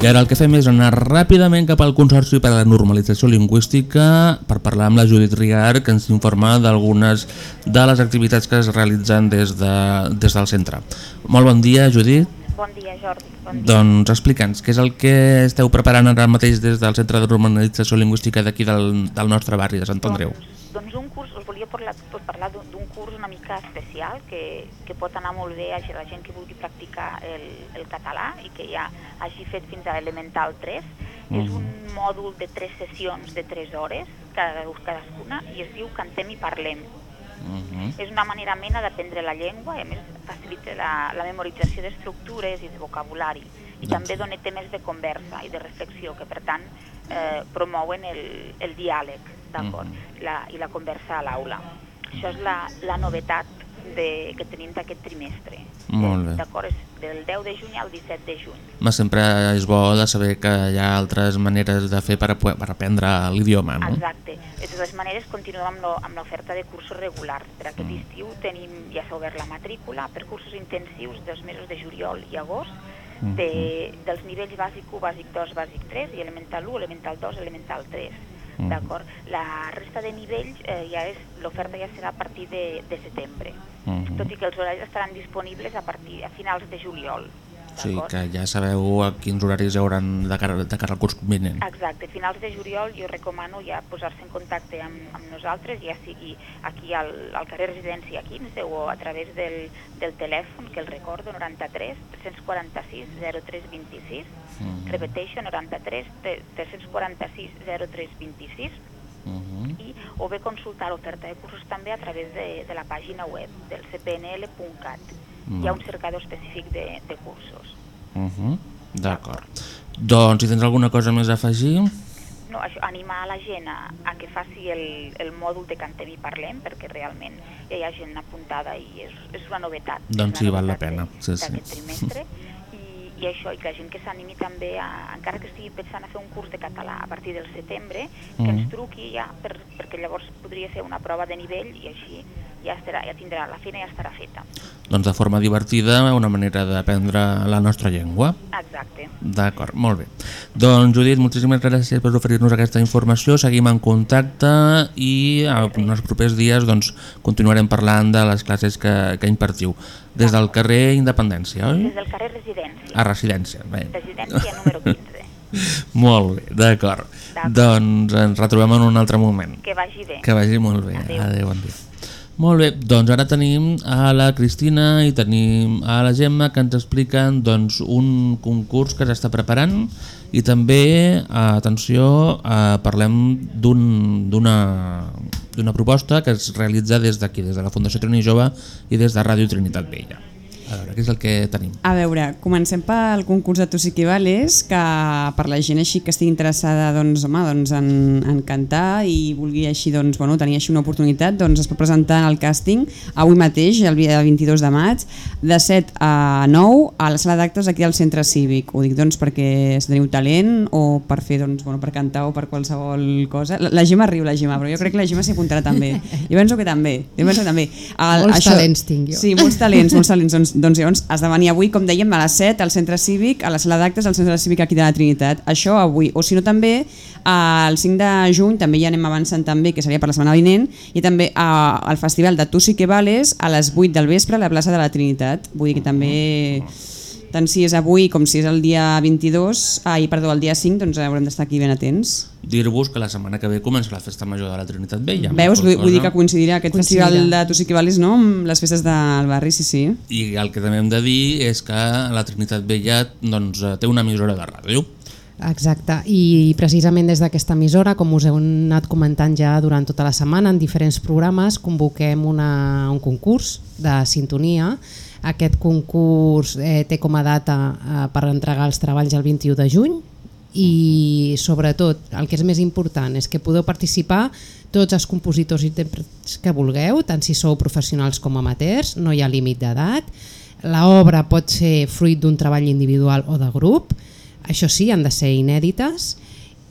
I ara el que fem és anar ràpidament cap al Consorci per a la Normalització Lingüística per parlar amb la Judit Rigar, que ens informa d'algunes de les activitats que es realitzen des, de, des del centre. Molt bon dia, Judit. Bon dia, Jordi. Bon dia. Doncs explica'ns, què és el que esteu preparant ara mateix des del Centre de Normalització Lingüística d'aquí del, del nostre barri de Sant Andreu? Doncs un curs, us volia parlar, pues, parlar d'un curs una mica especial que, que pot anar molt bé a la gent que vulgui practicar el, el català i que ja hagi fet fins a Elemental 3. És un mòdul de tres sessions de 3 hores, cada, cadascuna, i es diu Cantem i Parlem. És una manera mena d'aprendre la llengua i a més facilita la, la memorització d'estructures i de vocabulari i també dona temes de conversa i de reflexió que per tant eh, promouen el, el diàleg d'acord? la, i la conversa a l'aula. Això és la, la novetat de, que tenim d'aquest trimestre. Molt bé. D'acord? És del 10 de juny al 17 de juny. Ma, sempre és bo de saber que hi ha altres maneres de fer per, a- per aprendre l'idioma, no? Exacte. De totes maneres, continuem amb lo- amb l'oferta de cursos regulars. Per aquest estiu tenim, ja s'ha obert la matrícula per cursos intensius dels mesos de juliol i agost, de, dels nivells bàsic 1, bàsic 2, bàsic 3 i elemental 1, elemental 2, elemental 3. Mhm. D'acord? La resta de nivells eh, ja és l'oferta ja serà a partir de, de setembre, Mhm. tot i que els horaris estaran disponibles a partir a finals de juliol. O sigui que ja sabeu a quins horaris hi hauran de cara, de cara al curs vinent. Exacte, a finals de juliol jo recomano ja posar-se en contacte amb, amb nosaltres, ja sigui aquí al, al carrer Residència 15 o a través del, del telèfon, que el recordo, 93 346 0326, Mhm. repeteixo, 93 346 0326, Mhm. i, o bé consultar l'oferta de cursos també a través de, de la pàgina web del cpnl.cat. Hi ha un cercador específic de, de cursos. Uh -huh. D'acord. Doncs si tens alguna cosa més a afegir... no, això, animar a la gent a, a que faci el, el mòdul de Cantem i Parlem, perquè realment ja hi ha gent apuntada i és, és una novetat. Doncs sí, val la pena. Sí, sí. trimestre. I, I això, i que la gent que s'animi també, a, encara que estigui pensant a fer un curs de català a partir del setembre, que Mhm. ens truqui ja, per, perquè llavors podria ser una prova de nivell i així ja, estarà, ja tindrà, la feina ja estarà feta. Doncs de forma divertida, una manera d'aprendre la nostra llengua. Exacte. D'acord, molt bé. Doncs Judit, moltíssimes gràcies per oferir-nos aquesta informació, seguim en contacte i en els propers dies doncs, continuarem parlant de les classes que, que impartiu. Des del carrer Independència, oi? Des del carrer Residència. A residència. Bé. Residència número 15. Molt bé, d'acord. Doncs ens retrobem en un altre moment. Que vagi bé. Que vagi molt bé. Adéu. Adéu, bon dia. Molt bé, doncs ara tenim a la Cristina i tenim a la Gemma que ens expliquen doncs, un concurs que s'està preparant i també, eh, atenció, eh, parlem d'un- d'una d'una proposta que es realitza des d'aquí, des de la Fundació Trini Jove i des de Ràdio Trinitat Vella. A veure, què és el que tenim? A veure, comencem pel concurs de sí que vales, que per la gent així que estigui interessada doncs, home, doncs en, en cantar i vulgui així, doncs, bueno, tenir així una oportunitat, doncs es pot presentar en el càsting avui mateix, el dia 22 de maig, de 7 a 9 a la sala d'actes aquí al centre cívic. Ho dic doncs perquè si teniu talent o per fer, doncs, bueno, per cantar o per qualsevol cosa. La, la Gemma riu, la Gemma, però jo crec que la Gemma s'hi apuntarà també. Jo penso que també. Jo penso que també. El, Molts talents tinc jo. Sí, molts talents, molts talents. Doncs, doncs llavors has de venir avui, com dèiem, a les 7 al centre cívic, a la sala d'actes del centre cívic aquí de la Trinitat. Això avui. O si no també, el 5 de juny, també ja anem avançant també, que seria per la setmana vinent, i també al festival de Tu sí que vales a les 8 del vespre a la plaça de la Trinitat. Vull dir que també tant si és avui com si és el dia 22, ai, perdó, el dia 5, doncs haurem d'estar aquí ben atents. Dir-vos que la setmana que ve comença la festa major de la Trinitat Vella. Veus? Vull, vull dir que coincidirà aquest Coincidirà. festival de Tu sí que vales, no?, amb les festes del barri, sí, sí. I el que també hem de dir és que la Trinitat Vella doncs, eh, té una emissora de ràdio. Exacte, i precisament des d'aquesta emissora, com us heu anat comentant ja durant tota la setmana en diferents programes, convoquem una, un concurs de sintonia. Aquest concurs eh, té com a data eh, per entregar els treballs el 21 de juny i sobretot el que és més important és que podeu participar tots els compositors i intèrprets que vulgueu, tant si sou professionals com amateurs, no hi ha límit d'edat. L'obra pot ser fruit d'un treball individual o de grup, això sí, han de ser inèdites,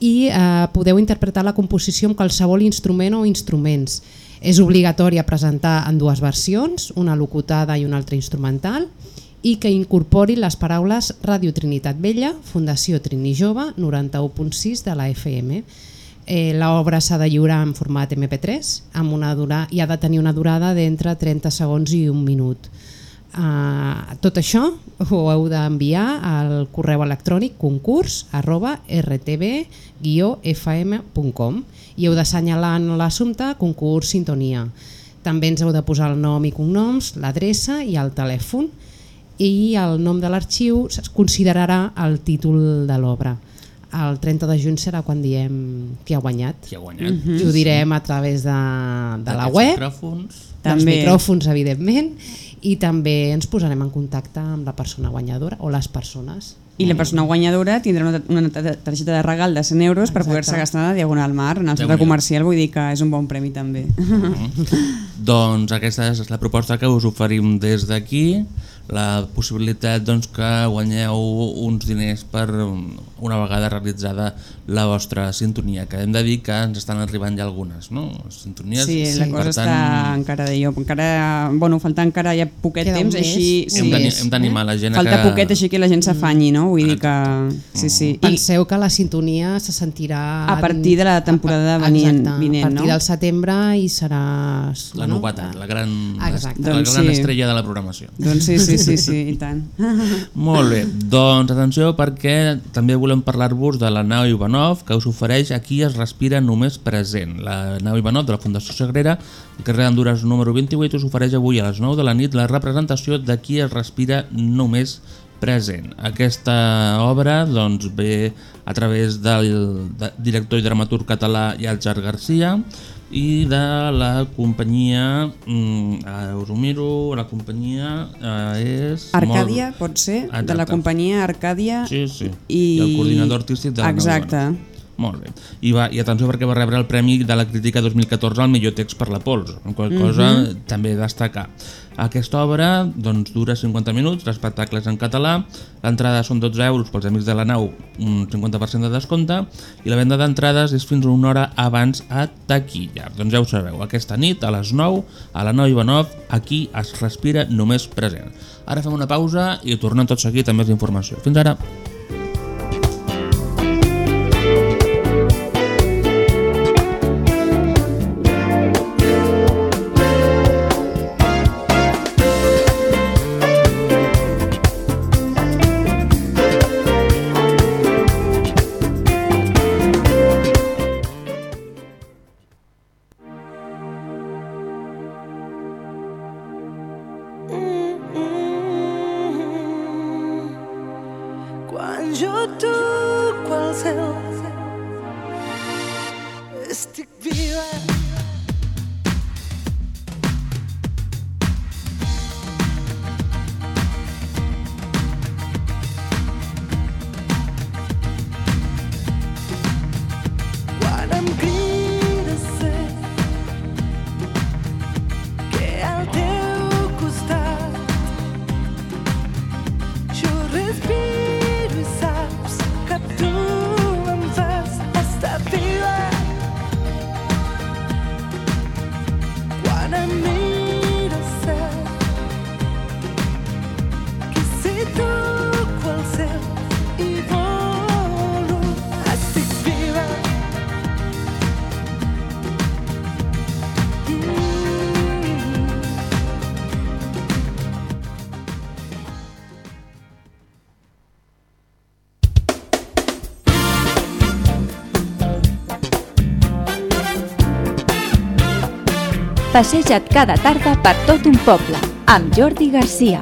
i eh, podeu interpretar la composició amb qualsevol instrument o instruments. És obligatori a presentar en dues versions, una locutada i una altra instrumental, i que incorpori les paraules Ràdio Trinitat Vella, Fundació Trini Jove, 91.6 de la FM. Eh, L'obra s'ha de lliurar en format MP3 amb una dura, i ha de tenir una durada d'entre 30 segons i un minut. Uh, tot això ho heu d'enviar al correu electrònic concurs arroba rtb-fm.com i heu d'assenyalar en l'assumpte concurs sintonia. També ens heu de posar el nom i cognoms, l'adreça i el telèfon i el nom de l'arxiu es considerarà el títol de l'obra. El 30 de juny serà quan diem qui ha guanyat. Qui ha guanyat. I ho direm a través de, de la web, micròfons. dels micròfons, evidentment, i també ens posarem en contacte amb la persona guanyadora o les persones. I la persona guanyadora tindrà una, una targeta de regal de 100 euros per Exacte. poder-se gastar a Diagonal Mar, en el centre comercial, vull dir que és un bon premi també. Doncs aquesta és la proposta que us oferim des d'aquí, la possibilitat doncs, que guanyeu uns diners per una vegada realitzada la vostra sintonia, que hem de dir que ens estan arribant ja algunes, no? Sintonies. Sí, la cosa Per està encara d'allò, encara, bueno, falta encara ja poquet Queda temps, així... D'ani- hem d'animar la gent Falta que- poquet així que la gent s'afanyi, no? Vull dir que... Sí, sí. I Penseu que la sintonia se sentirà... a partir de la temporada venient, Exacte, vinent, a partir no? del setembre i serà... La novetat, la gran, Exacte. la Doncs gran sí. estrella de la programació. Doncs sí, sí, sí, sí, i tant. Molt bé, doncs atenció perquè també volem parlar-vos de la nau Ivanov que us ofereix Aquí es respira només present. La nau Ivanov de la Fundació Sagrera, carrer d'Honduras número 28, us ofereix avui a les 9 de la nit la representació de Qui es respira només present. Aquesta obra doncs, ve a través del de- director i dramaturg català Yaljar Garcia i de la companyia, mm, eh, us ho miro, la companyia eh, és... Arcàdia, molt- pot ser? De la Exacte. companyia Arcàdia Sí, sí. i... I el coordinador artístic de la Exacte. Ivanov. Molt bé. I, va, I atenció perquè va rebre el Premi de la Crítica 2014 al millor text per la Pols, qual cosa Mhm. també destacar. Aquesta obra doncs, dura 50 minuts, l'espectacle és en català, l'entrada són 12 euros pels amics de la nau, un 50% de descompte, i la venda d'entrades és fins a una hora abans a taquilla. Doncs ja ho sabeu, aquesta nit a les 9, a la 9 Ivanov, aquí es respira només present. Ara fem una pausa i tornem tot seguit amb més informació. Fins ara! Passeja't cada tarda per tot un poble, amb Jordi Garcia.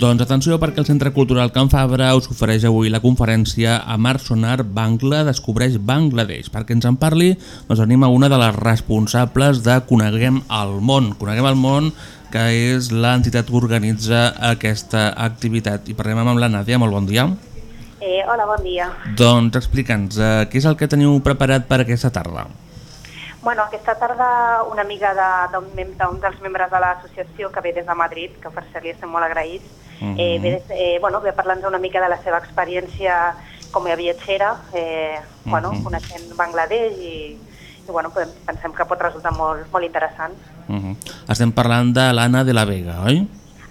Doncs atenció perquè el Centre Cultural Can Fabra us ofereix avui la conferència Amar Sonar Bangla descobreix Bangladesh. Perquè ens en parli, doncs anem a una de les responsables de Coneguem el món. Coneguem el món, que és l'entitat que organitza aquesta activitat. I parlem amb la Nàdia, molt bon dia. Eh, hola, bon dia. Doncs explica'ns, eh, què és el que teniu preparat per aquesta tarda? Bueno, aquesta tarda una amiga de- d'un de, d'un dels membres de l'associació que ve des de Madrid, que per cert li estem molt agraïts, Mhm. eh, ve, des, eh, bueno, ve a parlar-nos una mica de la seva experiència com a viatgera, eh, bueno, Mhm. coneixent Bangladesh i, i bueno, podem, pensem que pot resultar molt, molt interessant. Uh -huh. Estem parlant de l'Anna de la Vega, oi?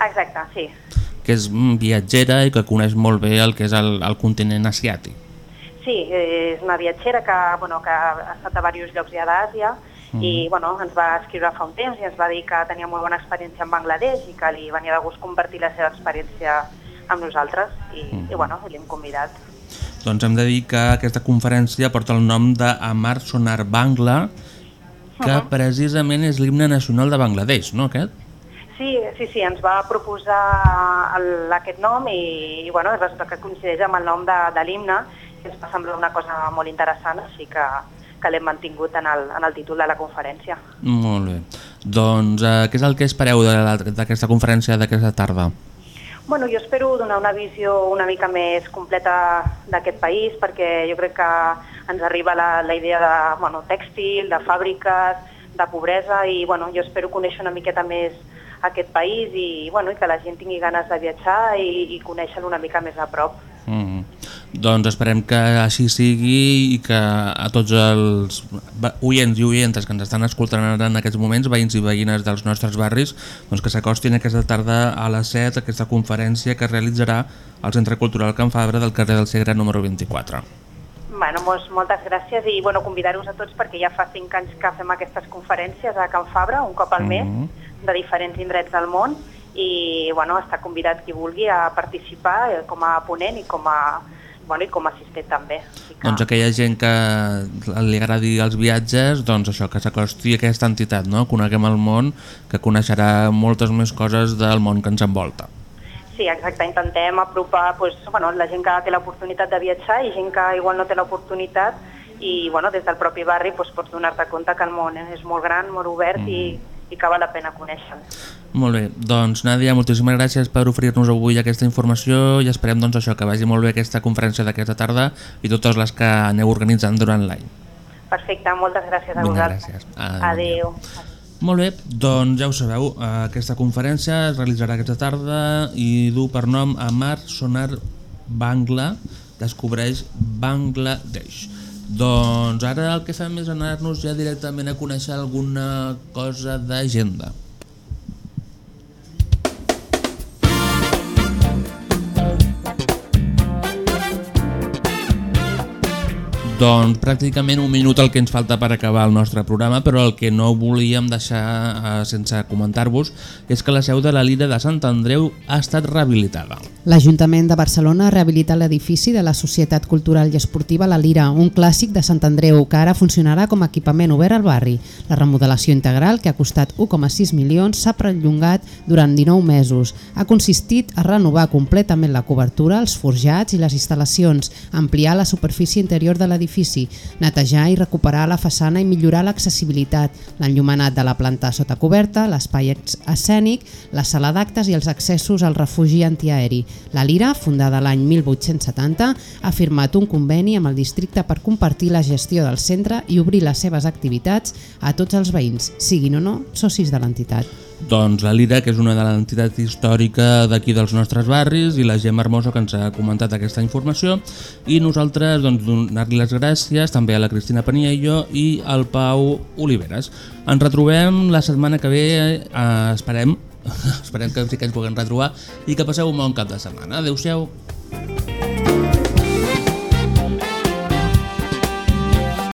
Exacte, sí. Que és mm, viatgera i que coneix molt bé el que és el, el continent asiàtic. Sí, és una viatgera que, bueno, que ha estat a diversos llocs ja d'Àsia i bueno, ens va escriure fa un temps i ens va dir que tenia molt bona experiència en Bangladesh i que li venia de gust compartir la seva experiència amb nosaltres i, i bueno, l'hem convidat. Doncs hem de dir que aquesta conferència porta el nom d'Amar Sonar Bangla, que Mhm. precisament és l'himne nacional de Bangladesh, no aquest? Sí, sí, sí, ens va proposar el, aquest nom i, i bueno, resulta que coincideix amb el nom de, de l'himne i ens va semblar una cosa molt interessant, així que, que l'hem mantingut en el, en el títol de la conferència. Molt bé. Doncs eh, què és el que espereu d'aquesta conferència d'aquesta tarda? Bueno, jo espero donar una visió una mica més completa d'aquest país perquè jo crec que ens arriba la, la idea de bueno, tèxtil, de fàbriques, de pobresa i bueno, jo espero conèixer una miqueta més aquest país i, bueno, i que la gent tingui ganes de viatjar i, i conèixer-lo una mica més a prop. Mm. Doncs esperem que així sigui i que a tots els oients i oientes que ens estan escoltant ara en aquests moments, veïns i veïnes dels nostres barris, doncs que s'acostin aquesta tarda a les 7 a aquesta conferència que es realitzarà al Centre Cultural Can Fabra del carrer del Segre número 24. Bueno, doncs, moltes gràcies i bueno, convidar-vos a tots perquè ja fa cinc anys que fem aquestes conferències a Can Fabra, un cop al mes, de diferents indrets del món i bueno, està convidat qui vulgui a participar eh, com a ponent i com a, bueno, i com a assistent també. Doncs aquella gent que li agradi els viatges, doncs això, que s'acosti a aquesta entitat, no? coneguem el món, que coneixerà moltes més coses del món que ens envolta. Sí, exacte, intentem apropar pues, bueno, la gent que té l'oportunitat de viatjar i gent que igual no té l'oportunitat i bueno, des del propi barri pues, pots donar-te compte que el món és molt gran, molt obert mm. i, i que val la pena conèixer. Molt bé, doncs Nàdia, moltíssimes gràcies per oferir-nos avui aquesta informació i esperem doncs, això que vagi molt bé aquesta conferència d'aquesta tarda i totes les que aneu organitzant durant l'any. Perfecte, moltes gràcies a Vinga, vosaltres. gràcies. Ah, Adéu. Molt bé, doncs ja ho sabeu, eh, aquesta conferència es realitzarà aquesta tarda i du per nom Amar Sonar Bangla, descobreix Bangladesh. Doncs ara el que fem és anar-nos ja directament a conèixer alguna cosa d'agenda. Doncs pràcticament un minut el que ens falta per acabar el nostre programa, però el que no volíem deixar eh, sense comentar-vos és que la seu de la Lira de Sant Andreu ha estat rehabilitada. L'Ajuntament de Barcelona ha rehabilitat l'edifici de la Societat Cultural i Esportiva La Lira, un clàssic de Sant Andreu que ara funcionarà com a equipament obert al barri. La remodelació integral, que ha costat 1,6 milions, s'ha perllongat durant 19 mesos. Ha consistit a renovar completament la cobertura, els forjats i les instal·lacions, ampliar la superfície interior de l'edifici, netejar i recuperar la façana i millorar l'accessibilitat, l'enllumenat de la planta sota coberta, l'espai escènic, la sala d'actes i els accessos al refugi antiaeri. La Lira, fundada l'any 1870, ha firmat un conveni amb el districte per compartir la gestió del centre i obrir les seves activitats a tots els veïns, siguin o no socis de l'entitat. Doncs la Lira, que és una de l'entitat històrica d'aquí dels nostres barris, i la Gemma Hermoso, que ens ha comentat aquesta informació, i nosaltres doncs, donar-li les gràcies també a la Cristina Paniello i al Pau Oliveres. Ens retrobem la setmana que ve, eh, esperem, esperem que sí que ens puguem retrobar, i que passeu un bon cap de setmana. Adéu-siau.